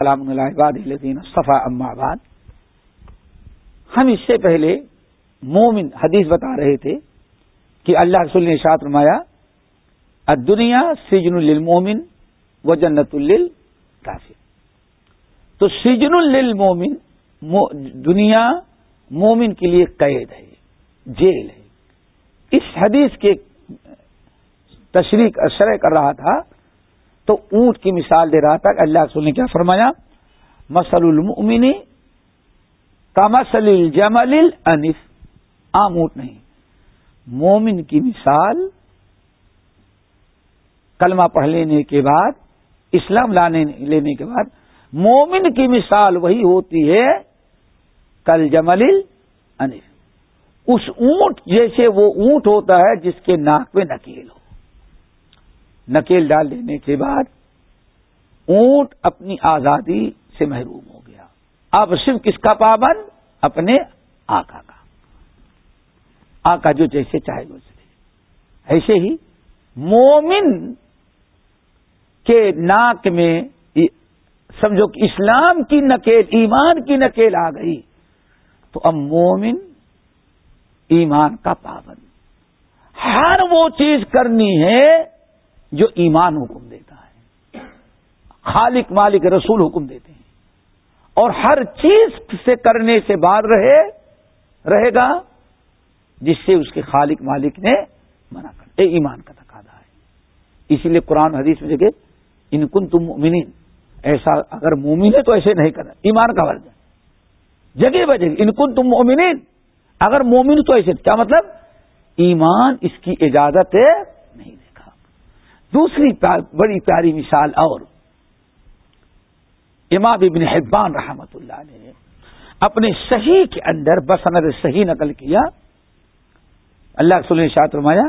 سلام الدین صفا آباد ہم اس سے پہلے مومن حدیث بتا رہے تھے کہ اللہ رسول نے شاط رمایا دنیا سجن المومن و جنت کافی تو سجن المومن دنیا مومن کے لیے قید ہے، جیل ہے. اس حدیث کے تشریح شرح کر رہا تھا تو اونٹ کی مثال دے رہا تھا کہ اللہ رسول نے کیا فرمایا؟ مسل المنی کا مسل الجمل انف عام اونٹ نہیں۔ مومن کی مثال کلمہ پڑھ لینے کے بعد، اسلام لانے لینے کے بعد، مومن کی مثال وہی ہوتی ہے کل جمل انف اس اونٹ جیسے وہ اونٹ ہوتا ہے جس کے ناک میں نکیل ہو۔ نکیل ڈال دینے کے بعد اونٹ اپنی آزادی سے محروم ہو گیا۔ اب صرف کس کا پابند؟ اپنے آقا کا۔ آقا جو جیسے چاہے وہ چلے۔ ایسے ہی مومن کے ناک میں سمجھو کہ اسلام کی نکیل، ایمان کی نکیل آ گئی۔ تو اب مومن ایمان کا پابند۔ ہر وہ چیز کرنی ہے جو ایمان حکم دیتا ہے۔ خالق، مالک، رسول حکم دیتے ہیں۔ اور ہر چیز سے کرنے سے باہر رہے رہے گا، جس سے اس کے خالق، مالک نے منع کر اے ایمان کا تقاضا ہے۔ اسی لیے قرآن حدیث میں دیکھے ان کن تم مومنین ایسا اگر مومن ہے تو ایسے نہیں کرنا۔ ایمان کا ورد جگہ بجے ان کن تم مومنین اگر مومن تو ایسے، کیا مطلب؟ ایمان اس کی اجازت ہے دوسری بڑی پیاری مثال اور۔ امام ابن حبان رحمت اللہ نے اپنے صحیح کے اندر بسند صحیح نقل کیا۔ اللہ سل شاط رمایا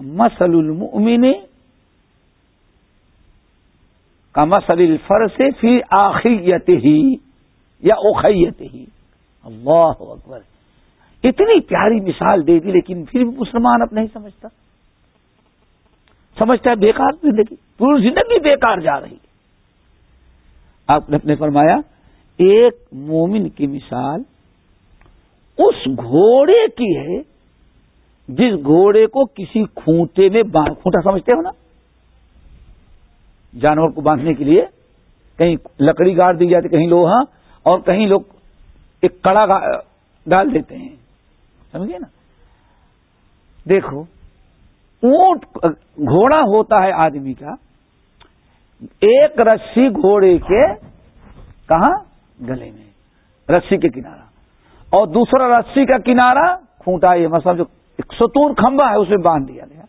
مسل المؤمن کا مسل الفر سے فی آخریت ہی یا اوخیت ہی اللہ اکبر۔ اتنی پیاری مثال دے دی، لیکن پھر بھی مسلمان اب نہیں سمجھتا۔ سمجھتا ہے بیکار زندگی، پوری زندگی بیکار جا رہی ہے۔ آپ نے فرمایا، ایک مومن کی مثال اس گھوڑے کی ہے جس گھوڑے کو کسی کھوٹے میں باندھ کھوٹا سمجھتے ہو نا؟ جانور کو باندھنے کے لیے کہیں لکڑی گاڑ دی جاتی، کہیں لوہا، اور کہیں لوگ ایک کڑا ڈال دیتے ہیں۔ سمجھے نا؟ دیکھو اونٹ، گھوڑا ہوتا ہے آدمی کا، ایک رسی گھوڑے کے کہاں؟ گلے میں، رسی کے کنارا اور دوسرا رسی کا کنارا کھوٹا یہ مطلب جو ایک ستون کھمبا ہے اسے باندھ دیا گیا۔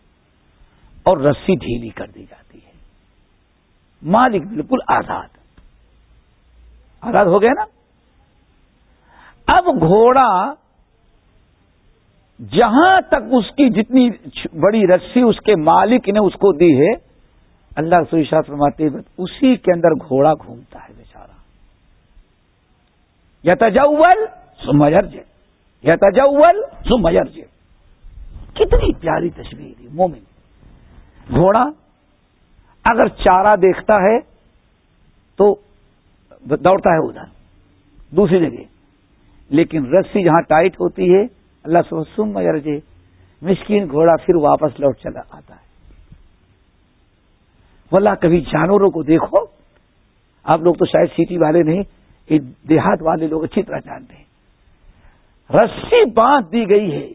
اور رسی ڈھیلی کر دی جاتی ہے۔ مالک بالکل آزاد۔ آزاد ہو گیا نا؟ اب گھوڑا جہاں تک اس کی جتنی بڑی رسی اس کے مالک نے اس کو دی ہے، اللہ سوئی شاہ فرماتے اسی کے اندر گھوڑا گھومتا ہے بیچارا یا تجول سمجر جے یا تجول سمجر جے کتنی پیاری تصویر ہے مومن۔ گھوڑا اگر چارہ دیکھتا ہے تو دوڑتا ہے ادھر، دوسری جگہ۔ لیکن رسی جہاں ٹائٹ ہوتی ہے اللہ سم مجر جے مسکین گھوڑا پھر واپس لوٹ چلا آتا ہے۔ واللہ، کبھی جانوروں کو دیکھو، آپ لوگ تو شاید سٹی والے نہیں دیہات والے لوگ اچھی طرح جانتے ہیں۔ رسی باندھ دی گئی ہے،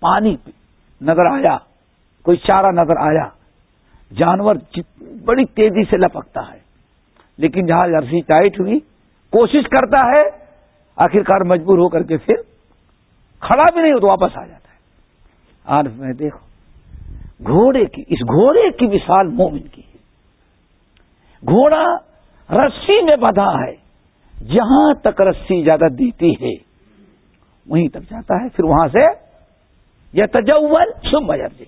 پانی نظر آیا، کوئی چارہ نظر آیا، جانور بڑی تیزی سے لپکتا ہے۔ لیکن جہاں رسی ٹائٹ ہوئی، کوشش کرتا ہے، آخرکار مجبور ہو کر کے پھر کھڑا بھی نہیں ہو تو واپس آ جاتا ہے۔ آج میں دیکھو، گھوڑے کی، اس گھوڑے کی مثال مومن کی ہے۔ گھوڑا رسی میں بدھا ہے، جہاں تک رسی اجازت دیتی ہے، وہیں تک جاتا ہے، پھر وہاں سے یا تجول سم بجر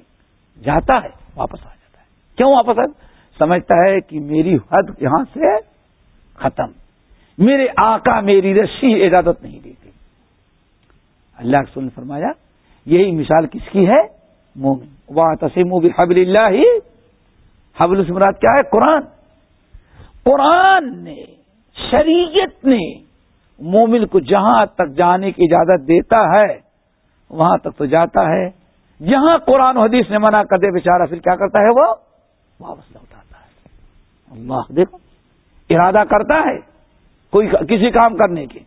جاتا ہے، واپس آ جاتا ہے۔ کیوں واپس؟ آ سمجھتا ہے کہ میری حد یہاں سے ختم۔ میرے آقا میری رسی اجازت نہیں دیتی اللہ کے نے فرمایا، یہی مثال کس کی ہے؟ مومن۔ وہ تسیم حبل اللہ حبل سمرات کیا ہے؟ قرآن۔ قرآن نے، شریعت نے مومن کو جہاں تک جانے کی اجازت دیتا ہے، وہاں تک تو جاتا ہے۔ جہاں قرآن و حدیث نے منع کر دے بیچارہ پھر کیا کرتا ہے؟ وہ واپس لوٹاتا ہے۔ اللہ دیکھو، ارادہ کرتا ہے کوئی کسی کام کرنے کے۔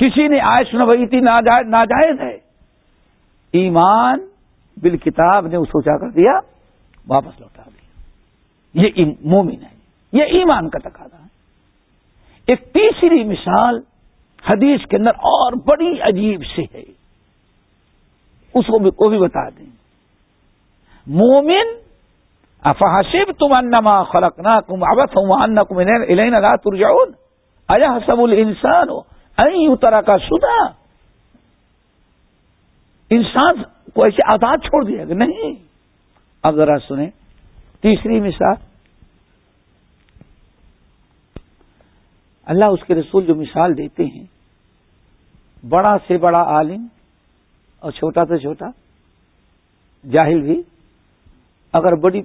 کسی نے آئے سن تھی ناجائز ہے۔ ایمان بال کتاب نے اسے کیا کر دیا؟ واپس لوٹا دیا۔ یہ مومن ہے۔ یہ ایمان کا تقاضا ہے۔ ایک تیسری مثال حدیث کے اندر اور بڑی عجیب سے ہے۔ اس کو بھی, کو بھی بتا دیں۔ مومن افحاشب تم انما خلقنا کم ابت ہوں ان الین رات ترجاؤن اجا حسب الانسان ہو این طرح کا سنا انسان کو ایسے آزاد چھوڑ دیا گا نہیں۔ اب ذرا سنیں، تیسری مثال۔ اللہ اس کے رسول جو مثال دیتے ہیں، بڑا سے بڑا عالم اور چھوٹا سے چھوٹا، جاہل بھی۔ اگر بڑی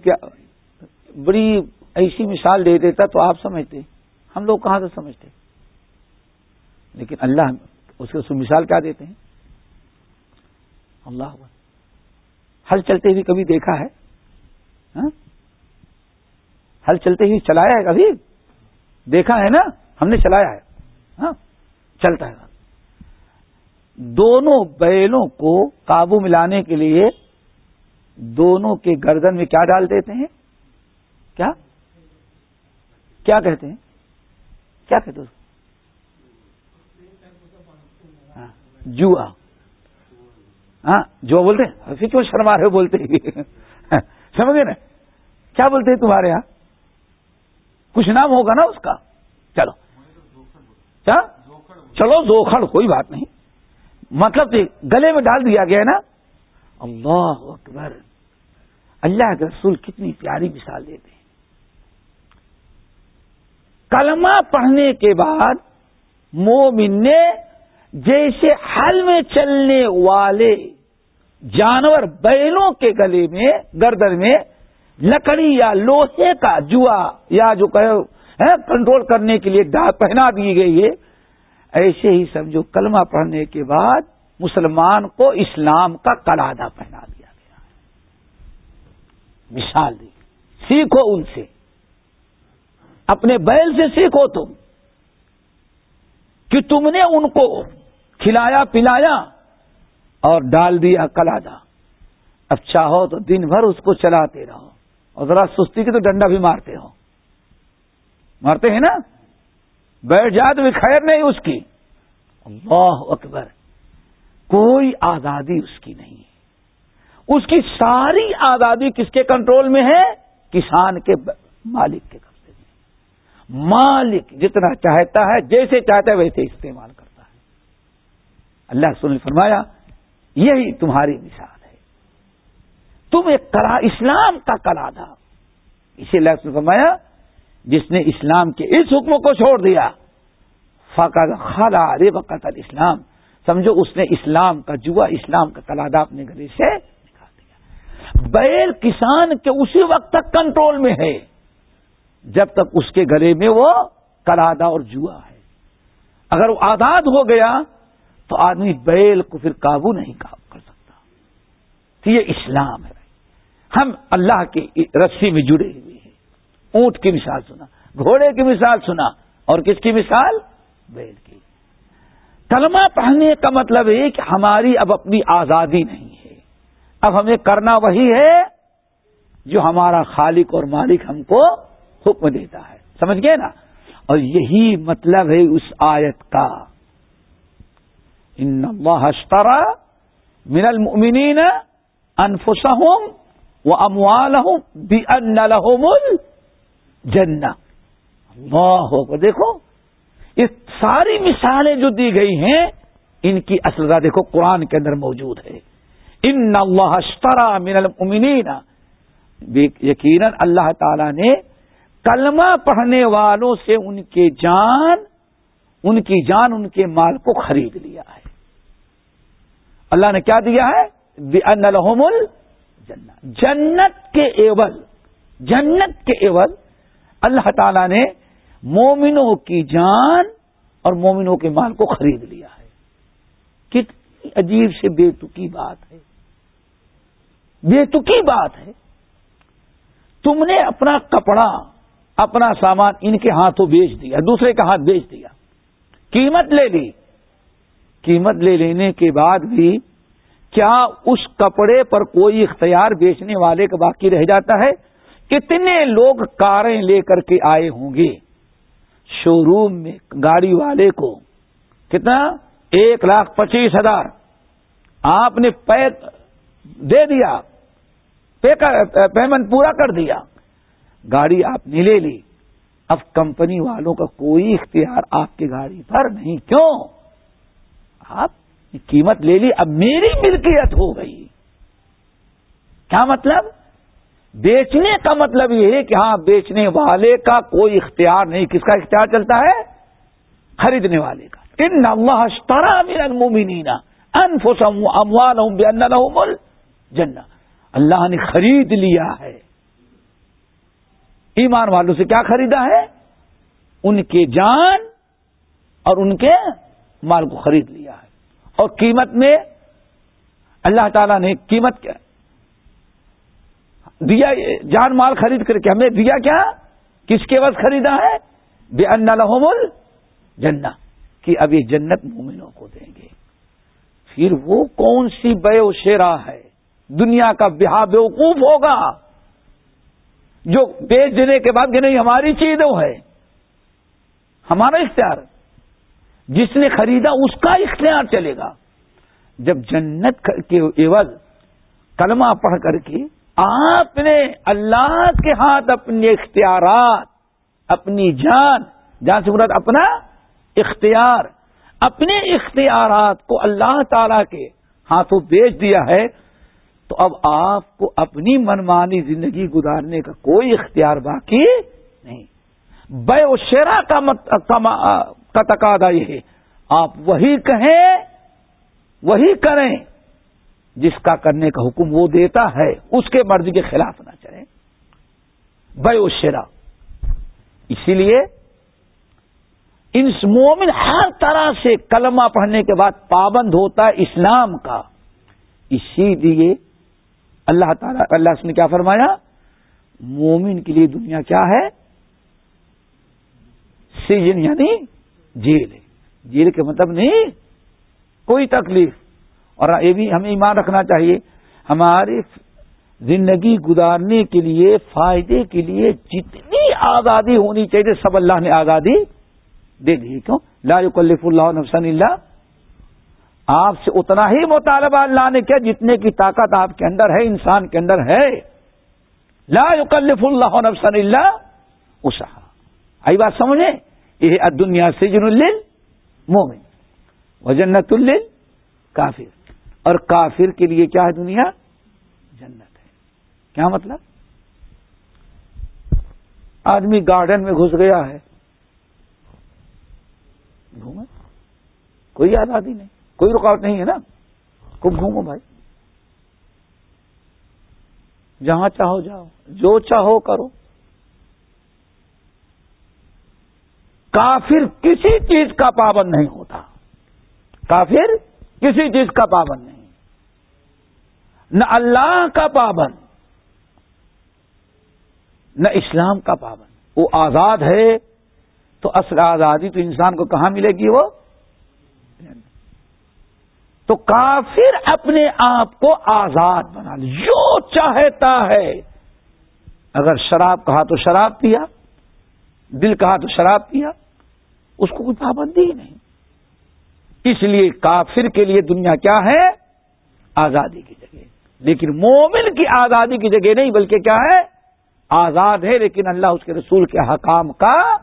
بڑی ایسی مثال دے دیتا تو آپ سمجھتے۔ ہم لوگ کہاں سے سمجھتے؟ لیکن اللہ اس کے مثال کیا دیتے ہیں؟ اللہ ہل چلتے ہوئے کبھی دیکھا ہے؟ ہاں؟ ہل چلتے ہوئے چلایا ہے کبھی؟ دیکھا ہے نا؟ ہم نے چلایا ہے۔ ہاں؟ چلتا ہے۔ دونوں بیلوں کو قابو ملانے کے لیے دونوں کے گردن میں کیا ڈال دیتے ہیں؟ کیا؟ کیا کہتے ہیں؟ کیا کہتے ہیں جوا۔ ہاں جو بولتے ہیں؟ کیوں شرما رہے بولتے سمجھے نا؟ کیا بولتے ہیں تمہارے یہاں؟ کچھ نام ہوگا نا اس کا۔ چلو۔ کیا چلو زوکھڑ کوئی بات نہیں۔ مطلب گلے میں ڈال دیا گیا نا۔ اللہ اکبر۔ اللہ کے رسول کتنی پیاری مثال دیتے ہیں کلمہ پڑھنے کے بعد مومن نے جیسے حل میں چلنے والے جانور بیلوں کے گلے میں، گردن میں، لکڑی یا لوہے کا جوا یا جو کہ کنٹرول کرنے کے لیے پہنا دی گئی ہے۔ ایسے ہی سمجھو، کلمہ پڑھنے کے بعد مسلمان کو اسلام کا کلادہ پہنا دیا گیا۔ مثال دی۔ سیکھو ان سے۔ اپنے بیل سے سیکھو تم کہ تم نے ان کو کھلایا پلایا اور ڈال دیا کلادہ اب چاہو تو دن بھر اس کو چلاتے رہو اور ذرا سستی کی تو ڈنڈا بھی مارتے ہو۔ مارتے ہیں نا؟ بیٹھ جائے تو بھی خیر نہیں اس کی۔ اللہ اکبر۔ کوئی آزادی اس کی نہیں۔ ہے اس کی ساری آزادی کس کے کنٹرول میں ہے؟ کسان کے مالک کے قبضے میں۔ مالک جتنا چاہتا ہے، جیسے چاہتا ہے ویسے استعمال کرتا ہے۔ اللہ سن فرمایا، یہی تمہاری مثال ہے۔ تم ایک کرا اسلام کا کلا تھا اسی اللہ نے فرمایا، جس نے اسلام کے اس حکم کو چھوڑ دیا فقط خلا رے وقت اسلام سمجھو، اس نے اسلام کا جوا، اسلام کا کلادہ اپنے گلے سے نکال دیا۔ بیل کسان کے اسی وقت تک کنٹرول میں ہے، جب تک اس کے گلے میں وہ کلادہ اور جوا ہے۔ اگر وہ آزاد ہو گیا تو آدمی بیل کو پھر قابو نہیں کر سکتا۔ تو یہ اسلام ہے۔ ہم اللہ کی رسی میں جڑے ہوئے ہیں۔ اونٹ کی مثال سنا، گھوڑے کی مثال سنا، اور کس کی مثال؟ بیل کی۔ کلمہ پڑھنے کا مطلب ہے کہ ہماری اب اپنی آزادی نہیں ہے۔ اب ہمیں کرنا وہی ہے جو ہمارا خالق اور مالک ہم کو حکم دیتا ہے۔ سمجھ گئے نا؟ اور یہی مطلب ہے اس آیت کا۔ ان اشترا من المؤمنین انفسهم واموالهم بان لهم جنا اللہ دیکھو، یہ ساری مثالیں جو دی گئی ہیں، ان کی اصل دیکھو، قرآن کے اندر موجود ہے. ان اللہ اشترا من المؤمنین. یقیناً اللہ تعالی نے کلمہ پڑھنے والوں سے ان کے جان، ان کی جان، ان کے مال کو خرید لیا ہے. اللہ نے کیا دیا ہے؟ جنت۔ جنت کے ایول جنت کے ایول اللہ تعالی نے مومنوں کی جان اور مومنوں کے مال کو خرید لیا ہے۔ کتنی عجیب سے بے تکی بات ہے۔ بے تکی بات ہے۔ تم نے اپنا کپڑا، اپنا سامان ان کے ہاتھوں بیچ دیا، دوسرے کا ہاتھ بیچ دیا۔ قیمت لے لی۔ قیمت لے لینے کے بعد بھی کیا اس کپڑے پر کوئی اختیار بیچنے والے کا باقی رہ جاتا ہے؟ کتنے لوگ کاریں لے کر کے آئے ہوں گے؟ شو روم میں گاڑی والے کو کتنا؟ ایک لاکھ پچیس ہزار۔ آپ نے پے دے دیا پیمنٹ پورا کر دیا۔ گاڑی آپ نے لے لی۔ اب کمپنی والوں کا کوئی اختیار آپ کی گاڑی پر نہیں۔ کیوں؟ آپ قیمت لے لی، اب میری ملکیت ہو گئی۔ کیا مطلب؟ بیچنے کا مطلب یہ ہے کہ ہاں بیچنے والے کا کوئی اختیار نہیں۔ کس کا اختیار چلتا ہے؟ خریدنے والے کا۔ ان اللہ اشترا من المؤمنین انفسهم اموالهم بان لهم الجنہ۔ اللہ نے خرید لیا ہے۔ ایمان والوں سے کیا خریدا ہے؟ ان کے جان اور ان کے مال کو خرید لیا ہے اور قیمت میں اللہ تعالیٰ نے قیمت کیا دیا جان مال خرید کر کے ہمیں دیا کیا کس کے وقت خریدا ہے بے ان لحمل جنا کہ اب یہ جنت مومنوں کو دیں گے پھر وہ کون سی بے و شیرا ہے دنیا کا بہا بیوقوف ہوگا جو بیچ دینے کے بعد کہ نہیں ہماری چیز وہ ہے ہمارا اختیار جس نے خریدا اس کا اختیار چلے گا۔ جب جنت کے عوض کلمہ پڑھ کر کے آپ نے اللہ کے ہاتھ اپنے اختیارات، اپنی جان جان سے مراد اپنا اختیار، اپنے اختیارات کو اللہ تعالی کے ہاتھوں بیچ دیا ہے، تو اب آپ کو اپنی منمانی زندگی گزارنے کا کوئی اختیار باقی نہیں۔ بے و شیرا کا تقاضا یہ ہے۔ آپ وہی کہیں، وہی کریں۔ جس کا کرنے کا حکم وہ دیتا ہے، اس کے مرضی کے خلاف نہ چلیں۔ بے شیرا اسی لیے ان مومن ہر طرح سے کلمہ پڑھنے کے بعد پابند ہوتا ہے اسلام کا۔ اسی لیے اللہ تعالیٰ، اللہ نے کیا فرمایا؟ مومن کے لیے دنیا کیا ہے؟ سیزن یعنی جیل ہے۔ جیل کے مطلب نہیں، کوئی تکلیف۔ اور یہ بھی ہمیں ایمان رکھنا چاہیے، ہماری زندگی گزارنے کے لیے، فائدے کے لیے جتنی آزادی ہونی چاہیے، سب اللہ نے آزادی دے دی۔ کیوں؟ لا یکلف اللہ نفسن اللہ آپ سے اتنا ہی مطالبہ اللہ نے کیا جتنے کی طاقت آپ کے اندر ہے، انسان کے اندر ہے۔ لا یکلف اللہ نفسن اللہ اسا آئی بات سمجھے؟ یہ دنیا سے جن الل مومن و جنت الل کافر۔ اور کافر کے لیے کیا ہے دنیا؟ جنت ہے۔ کیا مطلب؟ آدمی گارڈن میں گھس گیا ہے۔ گھومے کوئی آزادی نہیں۔ کوئی رکاوٹ نہیں ہے نا؟ خوب گھومو بھائی۔ جہاں چاہو جاؤ۔ جو چاہو کرو۔ کافر کسی چیز کا پابند نہیں ہوتا۔ کافر کسی چیز کا پابند نہیں۔ نہ اللہ کا پابند، نہ اسلام کا پابند۔ وہ آزاد ہے تو اصل آزادی تو انسان کو کہاں ملے گی وہ؟ تو کافر اپنے آپ کو آزاد بنا لے۔ جو چاہتا ہے۔ اگر شراب کہا تو شراب پیا، دل کہا تو شراب پیا۔ اس کو کوئی پابندی ہی نہیں۔ اس لیے کافر کے لیے دنیا کیا ہے؟ آزادی کی جگہ۔ لیکن مومن کی آزادی کی جگہ نہیں، بلکہ کیا ہے؟ آزاد ہے، لیکن اللہ اس کے رسول کے حکام کا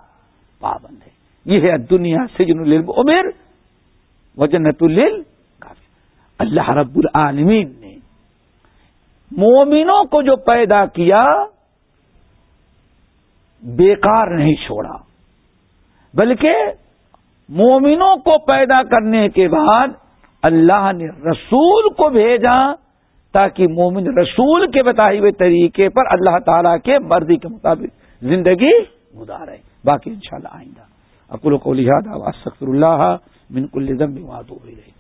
پابند ہے۔ یہ ہے دنیا سجن العمر وجنت الل اللہ رب العالمین نے مومنوں کو جو پیدا کیا، بیکار نہیں چھوڑا۔ بلکہ مومنوں کو پیدا کرنے کے بعد اللہ نے رسول کو بھیجا تاکہ مومن رسول کے بتائے ہوئے طریقے پر اللہ تعالیٰ کے مرضی کے مطابق زندگی گزارے۔ باقی انشاءاللہ آئندہ۔ اکل کو لہٰذا سخت اللہ من کل ذنب معذور رہی